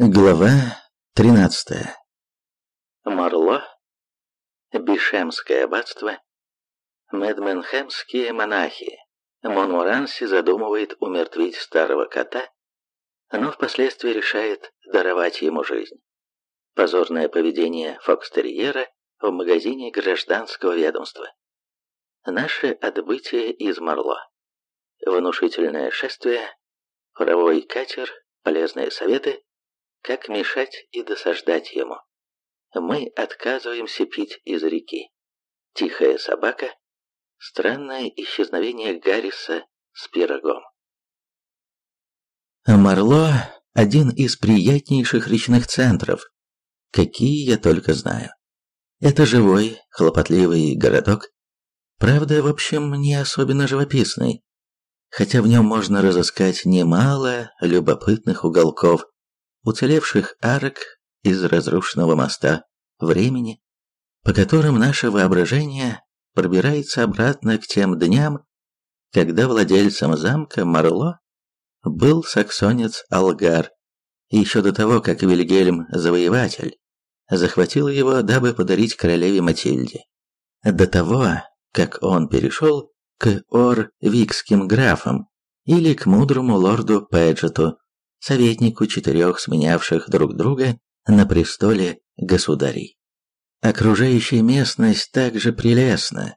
Глава 13. Марло, Бишемское аббатство, Медменхемские монахи. Монмуранси задумывает умертвить старого кота, но впоследствии решает даровать ему жизнь. Позорное поведение фокстерьера в магазине гражданского ведомства. Наше отбытие из Марло. Внушительное шествие, паровой катер, полезные советы – как мешать и досаждать ему. Мы отказываемся пить из реки. Тихая собака. Странное исчезновение Гарриса с пирогом. Марло – один из приятнейших речных центров, какие я только знаю. Это живой, хлопотливый городок. Правда, в общем, не особенно живописный, хотя в нем можно разыскать немало любопытных уголков, уцелевших арок из разрушенного моста времени, по которым наше воображение пробирается обратно к тем дням, когда владельцем замка Марло был саксонец Алгар, еще до того, как Вильгельм Завоеватель захватил его, дабы подарить королеве Матильде. До того, как он перешел к Ор-Викским графам или к мудрому лорду Пэджету, советнику четырех сменявших друг друга на престоле государей. Окружающая местность также прелестна.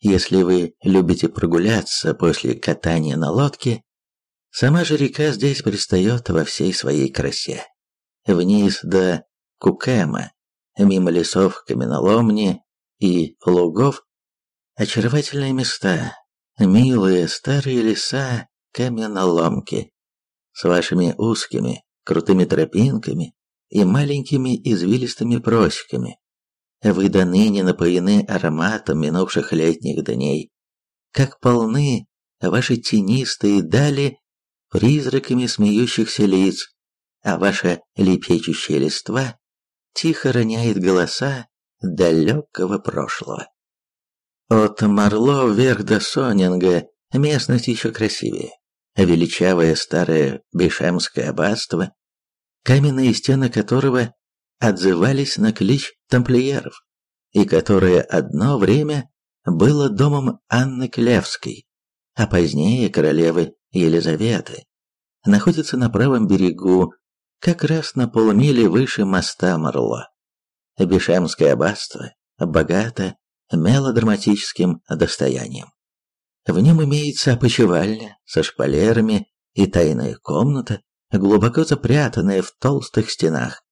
Если вы любите прогуляться после катания на лодке, сама же река здесь предстает во всей своей красе. Вниз до Кукема, мимо лесов каменоломни и лугов, очаровательные места, милые старые леса каменоломки, с вашими узкими, крутыми тропинками и маленькими извилистыми просеками. Вы до ныне напоены ароматом минувших летних дней, как полны ваши тенистые дали призраками смеющихся лиц, а ваша лепечущая листва тихо роняет голоса далекого прошлого. От Марло вверх до Сонинга местность еще красивее величавое старое Бешемское аббатство, каменные стены которого отзывались на клич тамплиеров, и которое одно время было домом Анны Клевской, а позднее королевы Елизаветы, находится на правом берегу, как раз на полмили выше моста Марло. Бешемское аббатство богато мелодраматическим достоянием. В нем имеется опочивальня со шпалерами и тайная комната, глубоко запрятанная в толстых стенах.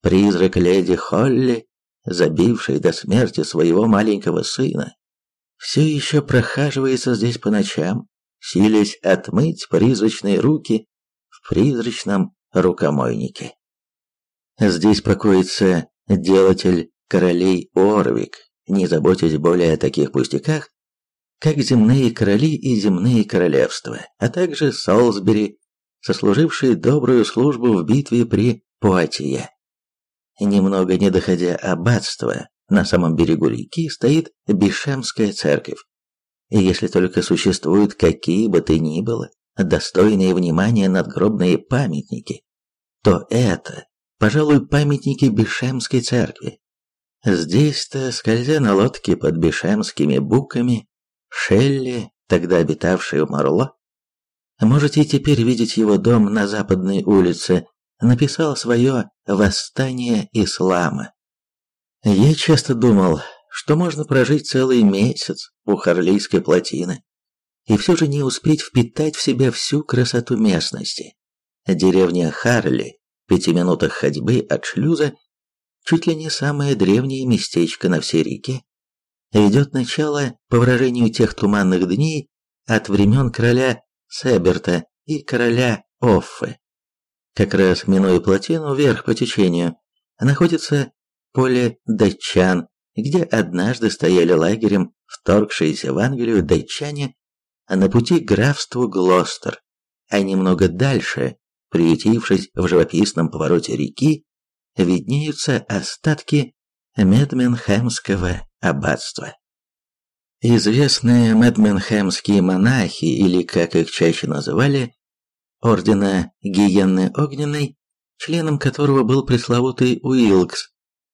Призрак леди Холли, забившей до смерти своего маленького сына, все еще прохаживается здесь по ночам, силясь отмыть призрачные руки в призрачном рукомойнике. Здесь покоится делатель королей Орвик, не заботясь более о таких пустяках, как земные короли и земные королевства, а также Солсбери, сослужившие добрую службу в битве при Пуатье. Немного не доходя аббатства, на самом берегу реки стоит Бишемская церковь. И если только существуют какие бы то ни было достойные внимания надгробные памятники, то это, пожалуй, памятники Бишемской церкви. Здесь-то, скользя на лодке под бишемскими буками, Шелли, тогда обитавший в Марло, можете теперь видеть его дом на западной улице, написал свое «Восстание ислама». Я часто думал, что можно прожить целый месяц у Харлийской плотины и все же не успеть впитать в себя всю красоту местности. Деревня Харли, в пяти минутах ходьбы от шлюза, чуть ли не самое древнее местечко на всей реке, ведет начало, по выражению тех туманных дней, от времен короля Себерта и короля Оффы. Как раз минуя плотину вверх по течению, находится поле датчан, где однажды стояли лагерем вторгшиеся в Англию датчане на пути к графству Глостер, а немного дальше, приютившись в живописном повороте реки, виднеются остатки Медменхемского аббатства. Известные медменхемские монахи, или как их чаще называли, ордена Гиенны Огненной, членом которого был пресловутый Уилкс,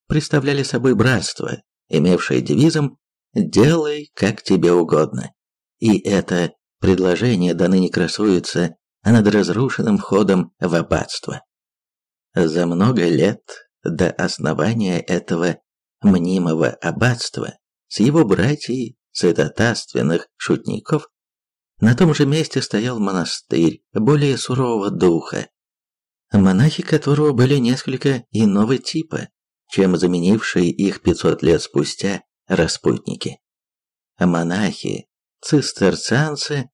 представляли собой братство, имевшее девизом «Делай, как тебе угодно». И это предложение до ныне красуется над разрушенным входом в аббатство. За много лет до основания этого мнимого аббатства с его братьей цитатаственных шутников на том же месте стоял монастырь более сурового духа, монахи которого были несколько иного типа, чем заменившие их 500 лет спустя распутники. Монахи, цистерцианцы,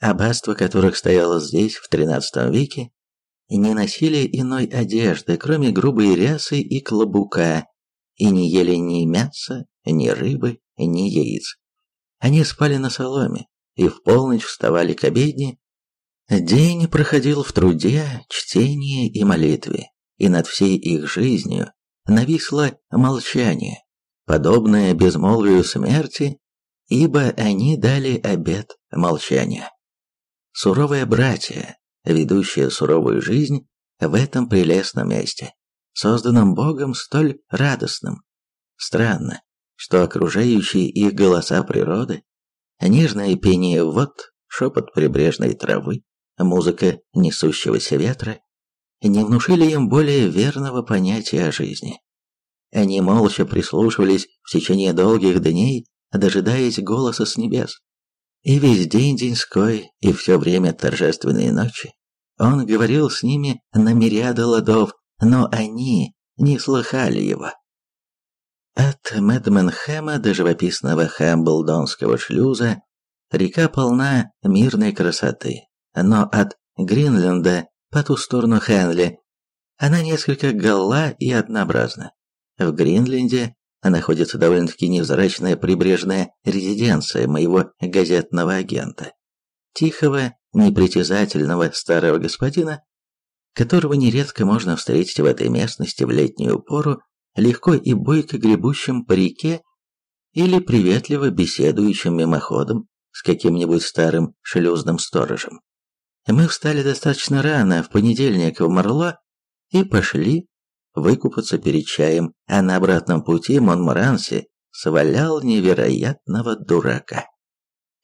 аббатство которых стояло здесь в XIII веке, не носили иной одежды, кроме грубой рясы и клобука, и не ели ни мяса, ни рыбы, ни яиц. Они спали на соломе и в полночь вставали к обедне. День проходил в труде, чтении и молитве, и над всей их жизнью нависло молчание, подобное безмолвию смерти, ибо они дали обет молчания. Суровые братья, ведущие суровую жизнь в этом прелестном месте, созданном Богом столь радостным. Странно, что окружающие их голоса природы, нежное пение вод, шепот прибрежной травы, музыка несущегося ветра, не внушили им более верного понятия о жизни. Они молча прислушивались в течение долгих дней, дожидаясь голоса с небес. И весь день деньской, и все время торжественной ночи он говорил с ними на мириады ладов, но они не слыхали его. От Медменхэма до живописного Хэмблдонского шлюза река полна мирной красоты, но от Гринленда по ту сторону Хенли она несколько гала и однообразна. В Гринленде находится довольно-таки невзрачная прибрежная резиденция моего газетного агента, тихого, непритязательного старого господина, которого нередко можно встретить в этой местности в летнюю пору, легко и бойко гребущим по реке или приветливо беседующим мимоходом с каким-нибудь старым шлюзным сторожем. Мы встали достаточно рано в понедельник в Марло и пошли выкупаться перед чаем, а на обратном пути Монморанси свалял невероятного дурака.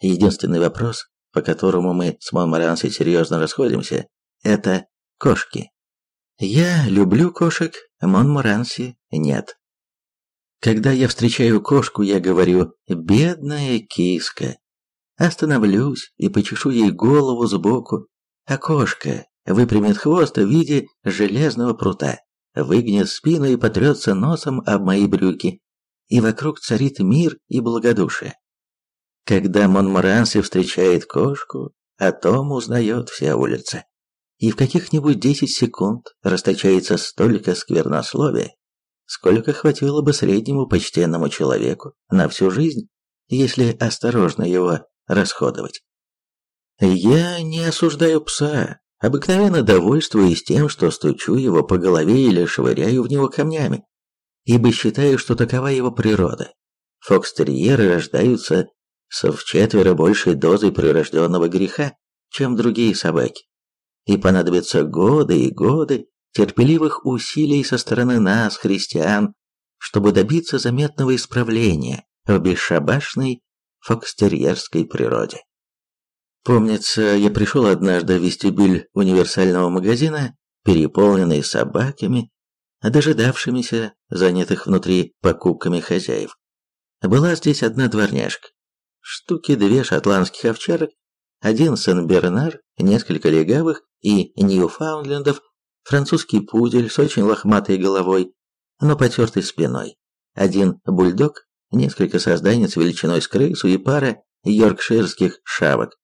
Единственный вопрос, по которому мы с Монморанси серьезно расходимся, это кошки. Я люблю кошек, Монморанси нет. Когда я встречаю кошку, я говорю «бедная киска». Остановлюсь и почешу ей голову сбоку, а кошка выпрямит хвост в виде железного прута выгнет спину и потрется носом об мои брюки, и вокруг царит мир и благодушие. Когда Монморанси встречает кошку, о том узнает вся улица. И в каких-нибудь десять секунд расточается столько сквернословия, сколько хватило бы среднему почтенному человеку на всю жизнь, если осторожно его расходовать. Я не осуждаю пса, Обыкновенно довольствуюсь тем, что стучу его по голове или швыряю в него камнями, ибо считаю, что такова его природа. Фокстерьеры рождаются с вчетверо большей дозой прирожденного греха, чем другие собаки. И понадобятся годы и годы терпеливых усилий со стороны нас, христиан, чтобы добиться заметного исправления в бесшабашной фокстерьерской природе. Помнится, я пришел однажды в вестибюль универсального магазина, переполненный собаками, дожидавшимися занятых внутри покупками хозяев. Была здесь одна дворняжка, штуки две шотландских овчарок, один Сен-Бернар, несколько легавых и Ньюфаундлендов, французский пудель с очень лохматой головой, но потертой спиной, один бульдог, несколько созданий с величиной с крысу и пара йоркширских шавок.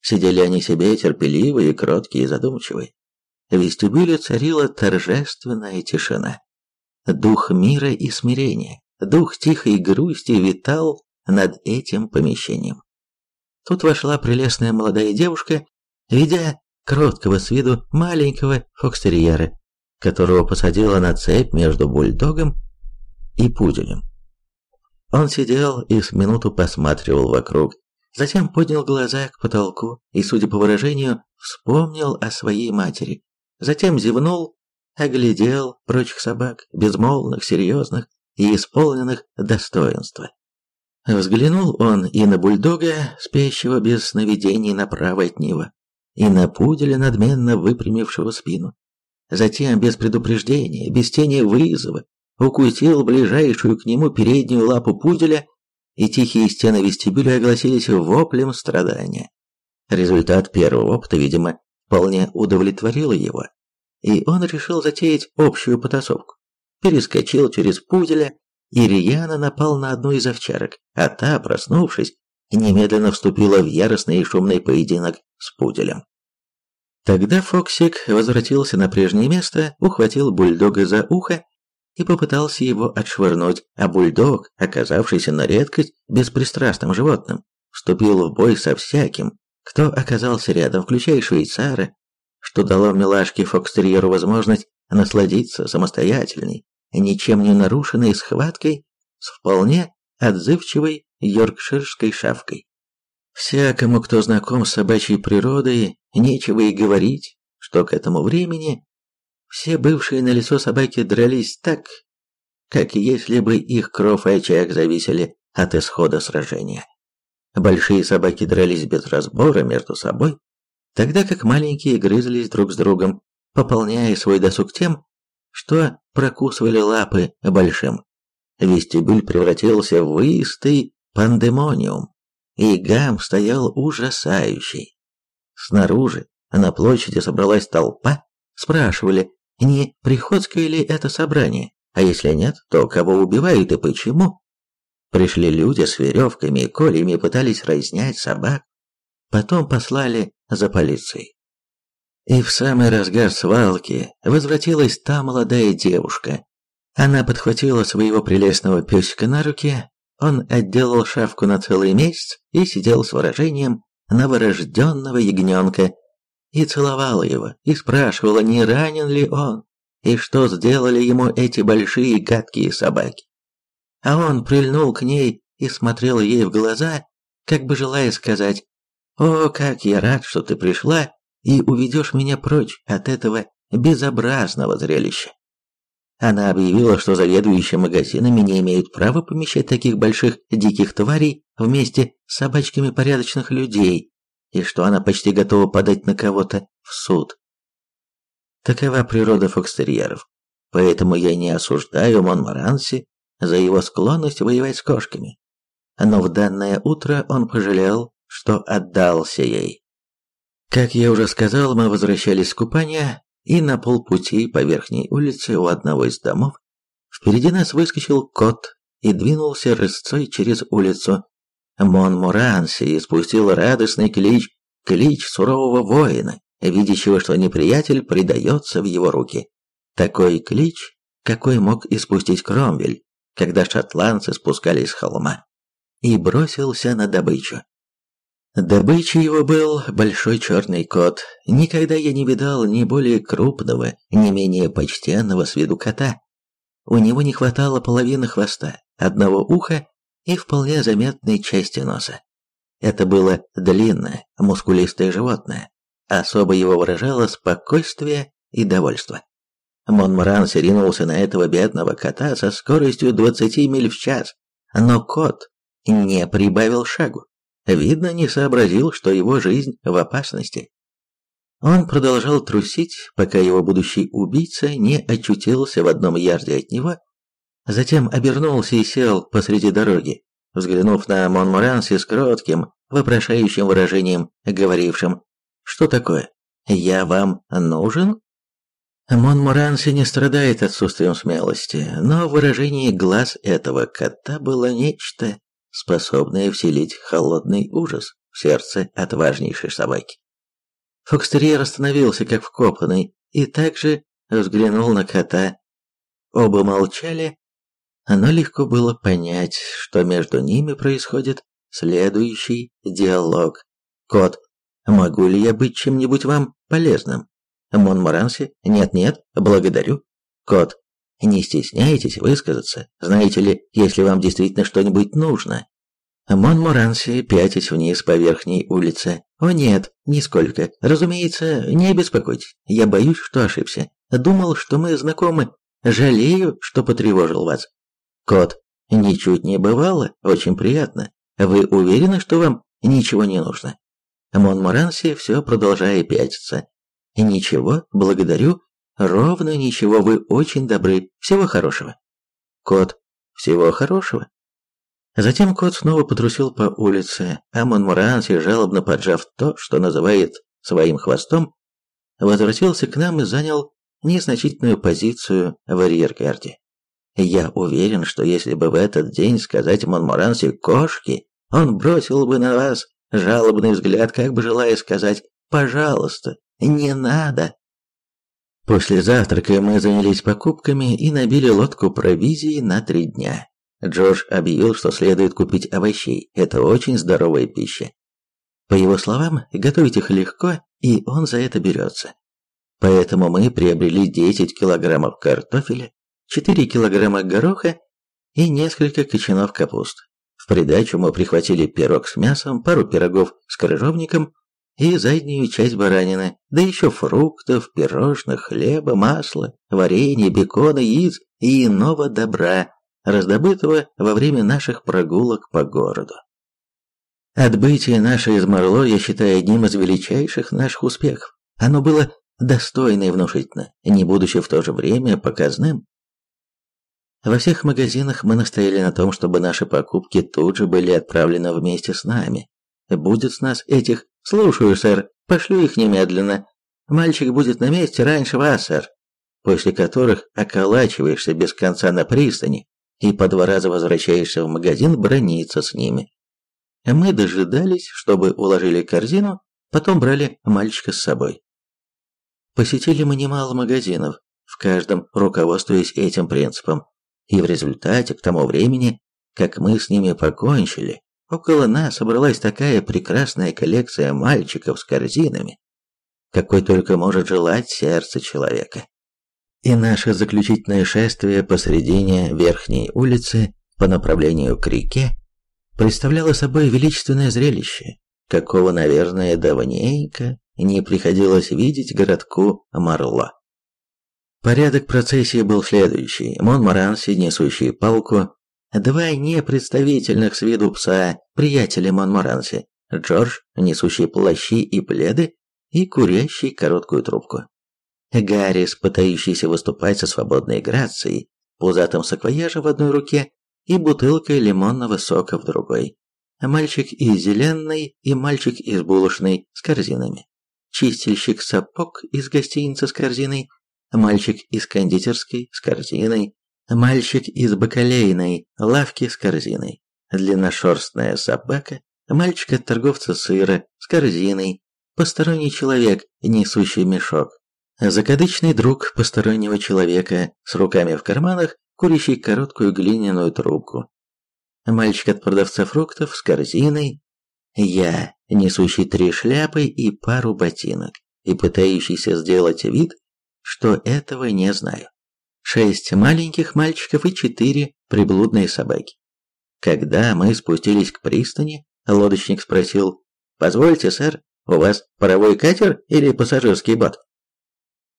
Сидели они себе терпеливые, кроткие и задумчивые. В вестибюле царила торжественная тишина. Дух мира и смирения, дух тихой грусти витал над этим помещением. Тут вошла прелестная молодая девушка, ведя кроткого с виду маленького фокстерьера, которого посадила на цепь между бульдогом и пуделем. Он сидел и с минуту посматривал вокруг, Затем поднял глаза к потолку и, судя по выражению, вспомнил о своей матери. Затем зевнул, оглядел прочих собак, безмолвных, серьезных и исполненных достоинства. Взглянул он и на бульдога, спящего без сновидений направо от него, и на пуделя, надменно выпрямившего спину. Затем, без предупреждения, без тени вызова, укусил ближайшую к нему переднюю лапу пуделя, и тихие стены вестибюля огласились воплем страдания. Результат первого опыта, видимо, вполне удовлетворил его, и он решил затеять общую потасовку. Перескочил через пуделя и рьяно напал на одну из овчарок, а та, проснувшись, немедленно вступила в яростный и шумный поединок с пуделем. Тогда Фоксик возвратился на прежнее место, ухватил бульдога за ухо и попытался его отшвырнуть, а бульдог, оказавшийся на редкость беспристрастным животным, вступил в бой со всяким, кто оказался рядом, включая швейцара, что дало милашке Фокстерьеру возможность насладиться самостоятельной, ничем не нарушенной схваткой с вполне отзывчивой йоркширской шавкой. Всякому, кто знаком с собачьей природой, нечего и говорить, что к этому времени все бывшие на лицо собаки дрались так, как если бы их кров и очаг зависели от исхода сражения. Большие собаки дрались без разбора между собой, тогда как маленькие грызлись друг с другом, пополняя свой досуг тем, что прокусывали лапы большим. Вестибюль превратился в истый пандемониум, и гам стоял ужасающий. Снаружи, на площади собралась толпа, спрашивали, не приходское ли это собрание, а если нет, то кого убивают и почему. Пришли люди с веревками и кольями пытались разнять собак. Потом послали за полицией. И в самый разгар свалки возвратилась та молодая девушка. Она подхватила своего прелестного песика на руки, он отделал шавку на целый месяц и сидел с выражением новорожденного ягненка и целовала его, и спрашивала, не ранен ли он, и что сделали ему эти большие гадкие собаки. А он прильнул к ней и смотрел ей в глаза, как бы желая сказать, «О, как я рад, что ты пришла и уведешь меня прочь от этого безобразного зрелища». Она объявила, что заведующие магазинами не имеют права помещать таких больших диких тварей вместе с собачками порядочных людей, и что она почти готова подать на кого-то в суд. Такова природа фокстерьеров, поэтому я не осуждаю Монмаранси за его склонность воевать с кошками. Но в данное утро он пожалел, что отдался ей. Как я уже сказал, мы возвращались с купания, и на полпути по верхней улице у одного из домов впереди нас выскочил кот и двинулся рысцой через улицу. Монморанси испустил радостный клич, клич сурового воина, видящего, что неприятель предается в его руки. Такой клич, какой мог испустить Кромвель, когда шотландцы спускались с холма, и бросился на добычу. Добычей его был большой черный кот. Никогда я не видал ни более крупного, ни менее почтенного с виду кота. У него не хватало половины хвоста, одного уха и вполне заметной части носа. Это было длинное, мускулистое животное. Особо его выражало спокойствие и довольство. Монмаранс ринулся на этого бедного кота со скоростью 20 миль в час, но кот не прибавил шагу. Видно, не сообразил, что его жизнь в опасности. Он продолжал трусить, пока его будущий убийца не очутился в одном ярде от него, затем обернулся и сел посреди дороги, взглянув на Монморанси с кротким, вопрошающим выражением, говорившим «Что такое? Я вам нужен?» Монморанси не страдает отсутствием смелости, но в выражении глаз этого кота было нечто, способная вселить холодный ужас в сердце отважнейшей собаки. Фокстерьер остановился как вкопанный и также взглянул на кота. Оба молчали, но легко было понять, что между ними происходит следующий диалог. «Кот, могу ли я быть чем-нибудь вам полезным?» Монморанси, нет-нет, благодарю. Кот, не стесняйтесь высказаться. Знаете ли, если вам действительно что-нибудь нужно. Монморанси пятясь вниз по верхней улице. О нет, нисколько. Разумеется, не беспокойтесь. Я боюсь, что ошибся. Думал, что мы знакомы. Жалею, что потревожил вас. Кот, ничуть не бывало, очень приятно. Вы уверены, что вам ничего не нужно? Монморанси все продолжая пятиться. Ничего, благодарю. Ровно ничего, вы очень добры. Всего хорошего. Кот, всего хорошего. Затем кот снова потрусил по улице, а Монморанси, жалобно поджав то, что называет своим хвостом, возвратился к нам и занял незначительную позицию в арьергарде. Я уверен, что если бы в этот день сказать Монморанси «кошки», он бросил бы на вас жалобный взгляд, как бы желая сказать «пожалуйста, не надо». После завтрака мы занялись покупками и набили лодку провизии на три дня. Джордж объявил, что следует купить овощей, это очень здоровая пища. По его словам, готовить их легко, и он за это берется. Поэтому мы приобрели 10 килограммов картофеля, 4 килограмма гороха и несколько кочанов капусты. В придачу мы прихватили пирог с мясом, пару пирогов с крыжовником и заднюю часть баранины, да еще фруктов, пирожных, хлеба, масла, варенья, бекона, яиц и иного добра, раздобытого во время наших прогулок по городу. Отбытие наше из Марло я считаю одним из величайших наших успехов. Оно было достойно и внушительно, не будучи в то же время показным. Во всех магазинах мы настояли на том, чтобы наши покупки тут же были отправлены вместе с нами. Будет с нас этих «Слушаю, сэр, пошлю их немедленно. Мальчик будет на месте раньше вас, сэр». После которых околачиваешься без конца на пристани и по два раза возвращаешься в магазин брониться с ними. Мы дожидались, чтобы уложили корзину, потом брали мальчика с собой. Посетили мы немало магазинов, в каждом руководствуясь этим принципом, и в результате, к тому времени, как мы с ними покончили, около нас собралась такая прекрасная коллекция мальчиков с корзинами, какой только может желать сердце человека. И наше заключительное шествие посредине верхней улицы по направлению к реке представляло собой величественное зрелище, какого, наверное, давненько не приходилось видеть городку Марло. Порядок процессии был следующий. Монморанси, несущий палку, два непредставительных с виду пса, приятеля Монморанси, Джордж, несущий плащи и пледы, и курящий короткую трубку. Гаррис, пытающийся выступать со свободной грацией, пузатым саквояжем в одной руке и бутылкой лимонного сока в другой. Мальчик из зеленой и мальчик из булочной с корзинами. Чистильщик сапог из гостиницы с корзиной, мальчик из кондитерской с корзиной, мальчик из бакалейной лавки с корзиной, длинношерстная собака, мальчик от торговца сыра с корзиной, посторонний человек, несущий мешок, закадычный друг постороннего человека с руками в карманах, курящий короткую глиняную трубку, мальчик от продавца фруктов с корзиной, я, несущий три шляпы и пару ботинок, и пытающийся сделать вид, что этого не знаю. Шесть маленьких мальчиков и четыре приблудные собаки. Когда мы спустились к пристани, лодочник спросил, «Позвольте, сэр, у вас паровой катер или пассажирский бот?»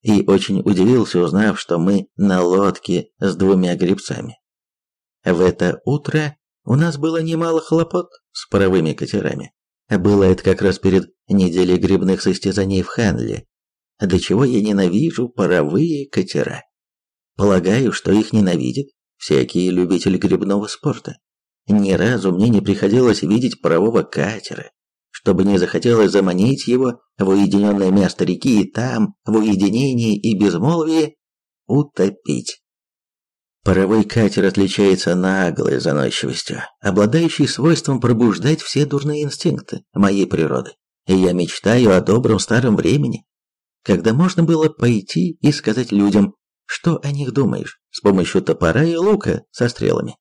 И очень удивился, узнав, что мы на лодке с двумя гребцами. В это утро у нас было немало хлопот с паровыми катерами. Было это как раз перед неделей грибных состязаний в Ханле, до чего я ненавижу паровые катера. Полагаю, что их ненавидят всякие любители грибного спорта. Ни разу мне не приходилось видеть парового катера, чтобы не захотелось заманить его в уединенное место реки и там, в уединении и безмолвии, утопить. Паровой катер отличается наглой заносчивостью, обладающей свойством пробуждать все дурные инстинкты моей природы. И я мечтаю о добром старом времени, когда можно было пойти и сказать людям, что о них думаешь, с помощью топора и лука со стрелами.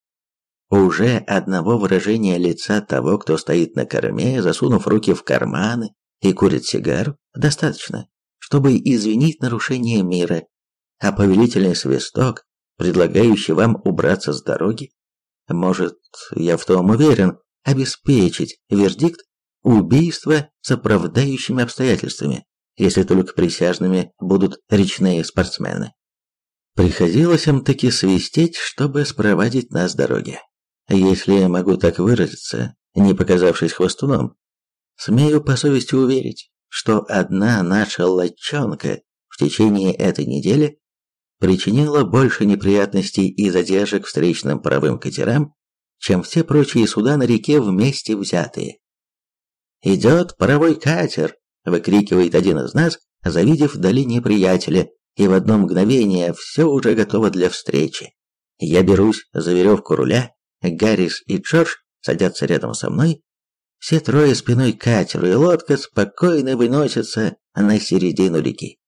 Уже одного выражения лица того, кто стоит на корме, засунув руки в карманы и курит сигару, достаточно, чтобы извинить нарушение мира, а повелительный свисток, предлагающий вам убраться с дороги, может, я в том уверен, обеспечить вердикт убийства с оправдающими обстоятельствами, если только присяжными будут речные спортсмены. Приходилось им таки свистеть, чтобы спровадить нас с дороги. Если я могу так выразиться, не показавшись хвостуном, смею по совести уверить, что одна наша лачонка в течение этой недели причинила больше неприятностей и задержек встречным паровым катерам, чем все прочие суда на реке вместе взятые. «Идет паровой катер!» – выкрикивает один из нас, завидев вдали неприятеля, и в одно мгновение все уже готово для встречи. Я берусь за веревку руля, Гаррис и Джордж садятся рядом со мной, все трое спиной к катеру, и лодка спокойно выносится на середину реки.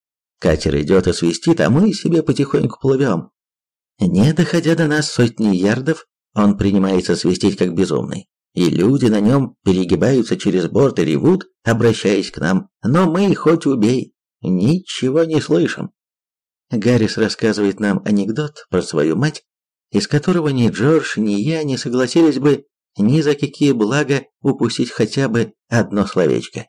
Катер идет и свистит, а мы себе потихоньку плывем. Не доходя до нас сотни ярдов, он принимается свистеть как безумный. И люди на нем перегибаются через борт и ревут, обращаясь к нам. Но мы, хоть убей, ничего не слышим. Гаррис рассказывает нам анекдот про свою мать, из которого ни Джордж, ни я не согласились бы ни за какие блага упустить хотя бы одно словечко.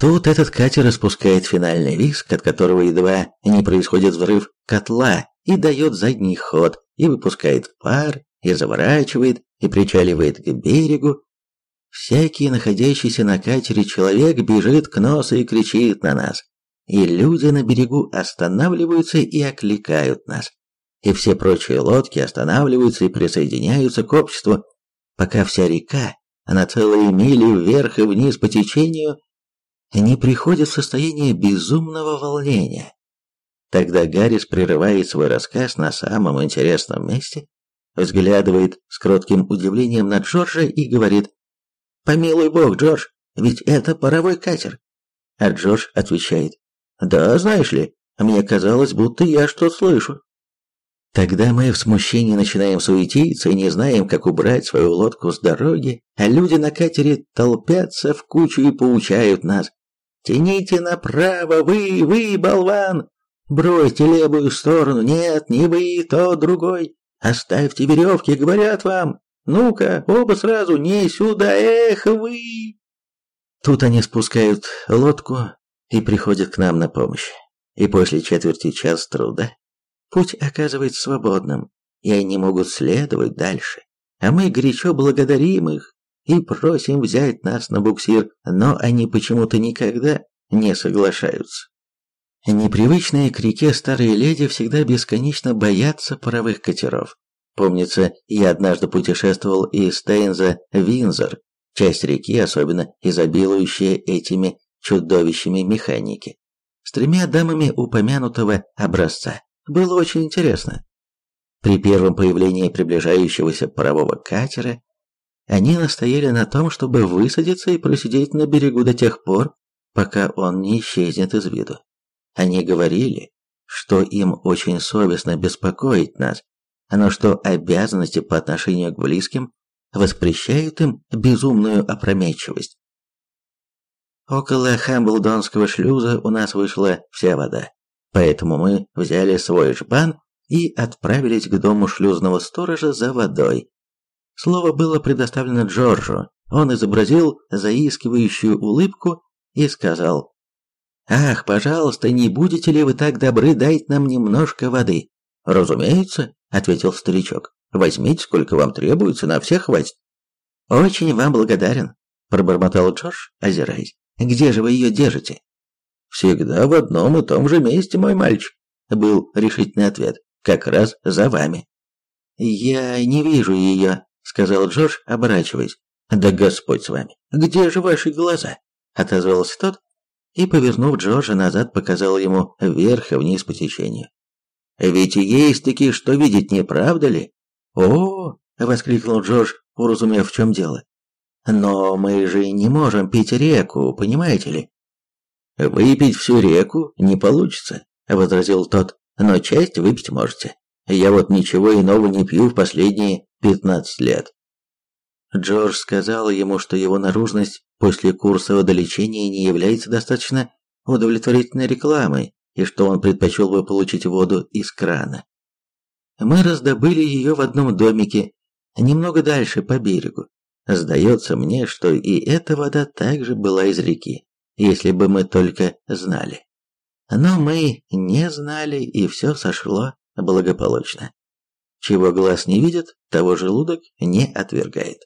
Тут этот катер распускает финальный виск, от которого едва не происходит взрыв котла, и дает задний ход, и выпускает пар, и заворачивает, и причаливает к берегу. Всякий находящийся на катере человек бежит к носу и кричит на нас. И люди на берегу останавливаются и окликают нас. И все прочие лодки останавливаются и присоединяются к обществу, пока вся река, на целые мили вверх и вниз по течению, не приходит в состояние безумного волнения. Тогда Гаррис прерывает свой рассказ на самом интересном месте, взглядывает с кротким удивлением на Джорджа и говорит «Помилуй бог, Джордж, ведь это паровой катер». А Джордж отвечает «Да, знаешь ли, мне казалось, будто я что-то слышу». Тогда мы в смущении начинаем суетиться и не знаем, как убрать свою лодку с дороги, а люди на катере толпятся в кучу и поучают нас. «Тяните направо, вы, вы, болван! Бросьте левую сторону, нет, не вы, то другой. Оставьте веревки, говорят вам. Ну-ка, оба сразу, не сюда, эх вы!» Тут они спускают лодку и приходят к нам на помощь. И после четверти час труда путь оказывается свободным, и они могут следовать дальше. А мы горячо благодарим их и просим взять нас на буксир, но они почему-то никогда не соглашаются. Непривычные к реке старые леди всегда бесконечно боятся паровых катеров. Помнится, я однажды путешествовал из Тейнза в Винзор, часть реки, особенно изобилующая этими чудовищами механики, с тремя дамами упомянутого образца. Было очень интересно. При первом появлении приближающегося парового катера они настояли на том, чтобы высадиться и просидеть на берегу до тех пор, пока он не исчезнет из виду. Они говорили, что им очень совестно беспокоить нас, но что обязанности по отношению к близким воспрещают им безумную опрометчивость. Около Хамблдонского шлюза у нас вышла вся вода. Поэтому мы взяли свой жбан и отправились к дому шлюзного сторожа за водой. Слово было предоставлено Джорджу. Он изобразил заискивающую улыбку и сказал, «Ах, пожалуйста, не будете ли вы так добры дать нам немножко воды?» «Разумеется», — ответил старичок, «возьмите, сколько вам требуется, на всех хватит». «Очень вам благодарен», — пробормотал Джордж, озираясь. «Где же вы ее держите?» «Всегда в одном и том же месте, мой мальчик», — был решительный ответ. «Как раз за вами». «Я не вижу ее», — сказал Джордж, оборачиваясь. «Да Господь с вами! Где же ваши глаза?» — отозвался тот и, повернув Джорджа назад, показал ему вверх и вниз по течению. «Ведь есть такие, что видеть, не правда ли?» «О!» — воскликнул Джордж, уразумев, в чем дело. «Но мы же не можем пить реку, понимаете ли? «Выпить всю реку не получится», — возразил тот, «но часть выпить можете. Я вот ничего иного не пью в последние пятнадцать лет». Джордж сказал ему, что его наружность после курса водолечения не является достаточно удовлетворительной рекламой, и что он предпочел бы получить воду из крана. Мы раздобыли ее в одном домике, немного дальше по берегу. Сдается мне, что и эта вода также была из реки. если бы мы только знали. Но мы не знали, и все сошло благополучно. Чего глаз не видит, того желудок не отвергает.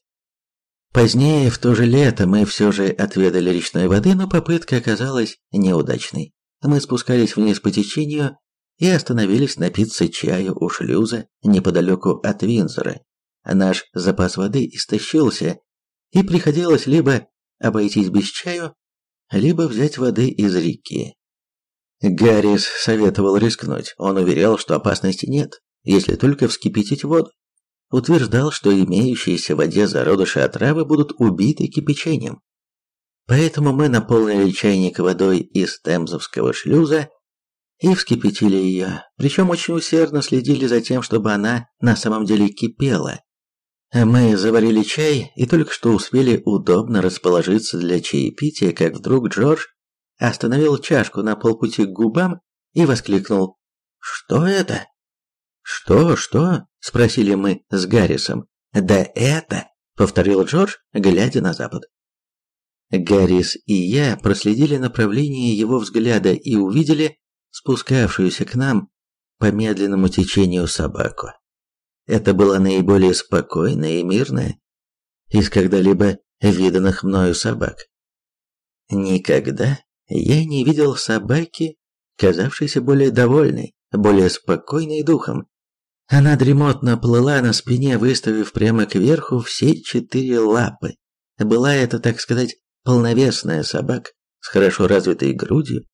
Позднее, в то же лето, мы все же отведали речной воды, но попытка оказалась неудачной. Мы спускались вниз по течению и остановились напиться чаю у шлюза неподалеку от Винзора. Наш запас воды истощился, и приходилось либо обойтись без чаю, либо взять воды из реки. Гаррис советовал рискнуть. Он уверял, что опасности нет, если только вскипятить воду. Утверждал, что имеющиеся в воде зародыши отравы будут убиты кипячением. Поэтому мы наполнили чайник водой из темзовского шлюза и вскипятили ее, причем очень усердно следили за тем, чтобы она на самом деле кипела. Мы заварили чай и только что успели удобно расположиться для чаепития, как вдруг Джордж остановил чашку на полпути к губам и воскликнул «Что это?» «Что, что?» – спросили мы с Гаррисом. «Да это!» – повторил Джордж, глядя на запад. Гаррис и я проследили направление его взгляда и увидели спускавшуюся к нам по медленному течению собаку. Это была наиболее спокойная и мирная из когда-либо виданных мною собак. Никогда я не видел собаки, казавшейся более довольной, более спокойной духом. Она дремотно плыла на спине, выставив прямо кверху все четыре лапы. Была это, так сказать, полновесная собака с хорошо развитой грудью.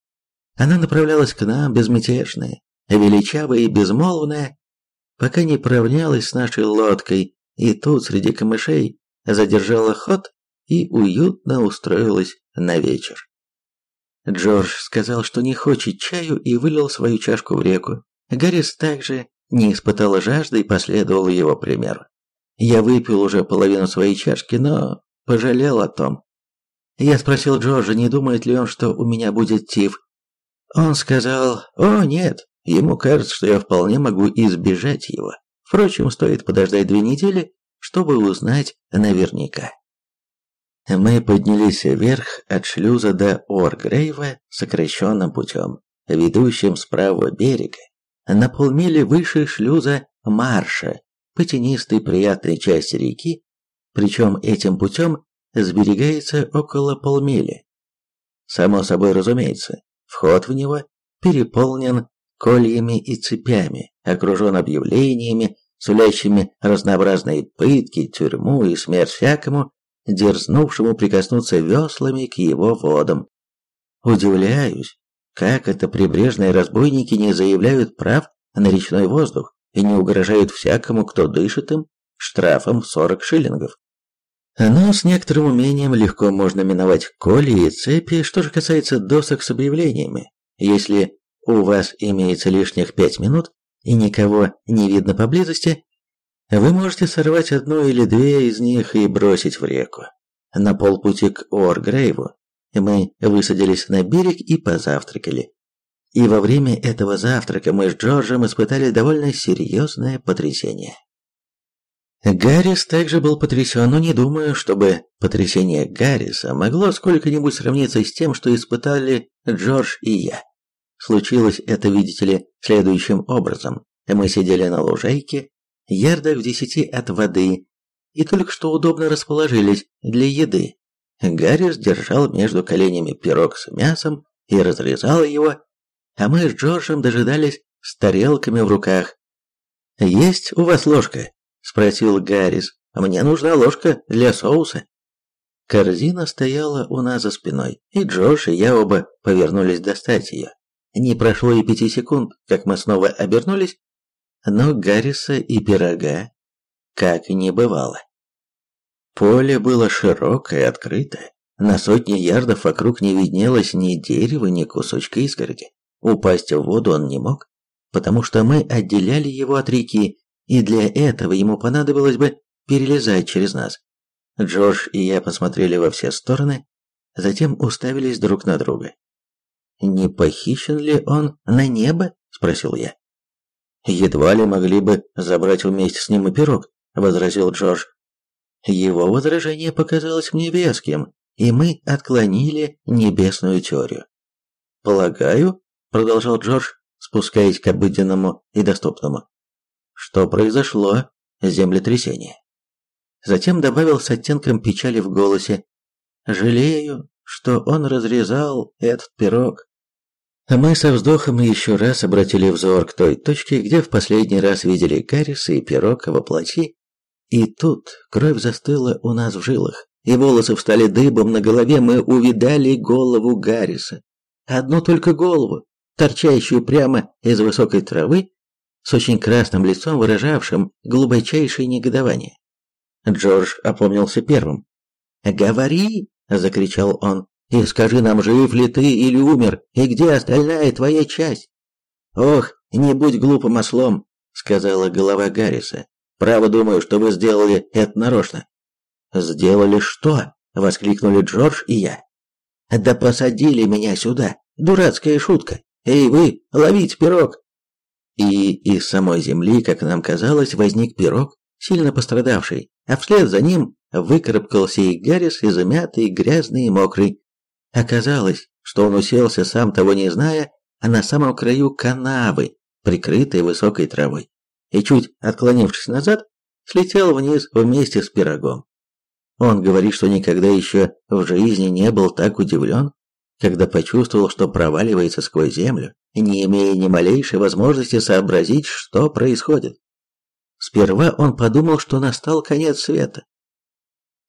Она направлялась к нам безмятежная, величавая и безмолвная, пока не поравнялась с нашей лодкой, и тут среди камышей задержала ход и уютно устроилась на вечер. Джордж сказал, что не хочет чаю и вылил свою чашку в реку. Гаррис также не испытал жажды и последовал его примеру. Я выпил уже половину своей чашки, но пожалел о том. Я спросил Джорджа, не думает ли он, что у меня будет тиф. Он сказал, о нет, ему кажется, что я вполне могу избежать его. Впрочем, стоит подождать две недели, чтобы узнать наверняка. Мы поднялись вверх от шлюза до Оргрейва сокращенным путем, ведущим с правого берега, на полмили выше шлюза Марша, по тенистой приятной части реки, причем этим путем сберегается около полмили. Само собой разумеется, вход в него переполнен кольями и цепями, окружен объявлениями, сулящими разнообразные пытки, тюрьму и смерть всякому, дерзнувшему прикоснуться веслами к его водам. Удивляюсь, как это прибрежные разбойники не заявляют прав на речной воздух и не угрожают всякому, кто дышит им, штрафом в 40 шиллингов. Но с некоторым умением легко можно миновать коли и цепи, что же касается досок с объявлениями. Если у вас имеется лишних пять минут и никого не видно поблизости, вы можете сорвать одну или две из них и бросить в реку. На полпути к Оргрейву мы высадились на берег и позавтракали. И во время этого завтрака мы с Джорджем испытали довольно серьезное потрясение. Гаррис также был потрясен, но не думаю, чтобы потрясение Гарриса могло сколько-нибудь сравниться с тем, что испытали Джордж и я. Случилось это, видите ли, следующим образом. Мы сидели на лужайке, ярдах в десяти от воды, и только что удобно расположились для еды. Гаррис держал между коленями пирог с мясом и разрезал его, а мы с Джорджем дожидались с тарелками в руках. «Есть у вас ложка?» – спросил Гаррис. «Мне нужна ложка для соуса». Корзина стояла у нас за спиной, и Джордж и я оба повернулись достать ее. Не прошло и пяти секунд, как мы снова обернулись, но Гарриса и пирога как и не бывало. Поле было широкое, открытое. На сотни ярдов вокруг не виднелось ни дерева, ни кусочка изгороди. Упасть в воду он не мог, потому что мы отделяли его от реки, и для этого ему понадобилось бы перелезать через нас. Джордж и я посмотрели во все стороны, затем уставились друг на друга. «Не похищен ли он на небо?» – спросил я. «Едва ли могли бы забрать вместе с ним и пирог», – возразил Джордж. Его возражение показалось мне веским, и мы отклонили небесную теорию. «Полагаю», — продолжал Джордж, спускаясь к обыденному и доступному, «что произошло землетрясение». Затем добавил с оттенком печали в голосе, «Жалею, что он разрезал этот пирог». Мы со вздохом еще раз обратили взор к той точке, где в последний раз видели Гарриса и пирог во плоти, и тут кровь застыла у нас в жилах, и волосы встали дыбом на голове, мы увидали голову Гарриса. Одну только голову, торчащую прямо из высокой травы, с очень красным лицом, выражавшим глубочайшее негодование. Джордж опомнился первым. «Говори!» – закричал он. «И скажи нам, жив ли ты или умер, и где остальная твоя часть?» «Ох, не будь глупым ослом», – сказала голова Гарриса. «Право думаю, что вы сделали это нарочно». «Сделали что?» – воскликнули Джордж и я. «Да посадили меня сюда. Дурацкая шутка. Эй вы, ловить пирог!» И из самой земли, как нам казалось, возник пирог, сильно пострадавший, а вслед за ним выкарабкался и Гаррис, изумятый, грязный и мокрый. Оказалось, что он уселся, сам того не зная, а на самом краю канавы, прикрытой высокой травой, и чуть отклонившись назад, слетел вниз вместе с пирогом. Он говорит, что никогда еще в жизни не был так удивлен, когда почувствовал, что проваливается сквозь землю, не имея ни малейшей возможности сообразить, что происходит. Сперва он подумал, что настал конец света.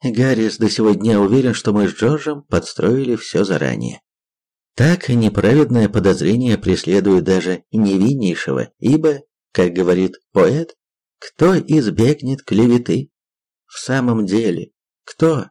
Гаррис до сего дня уверен, что мы с Джорджем подстроили все заранее. Так неправедное подозрение преследует даже невиннейшего, ибо, как говорит поэт, кто избегнет клеветы? В самом деле, кто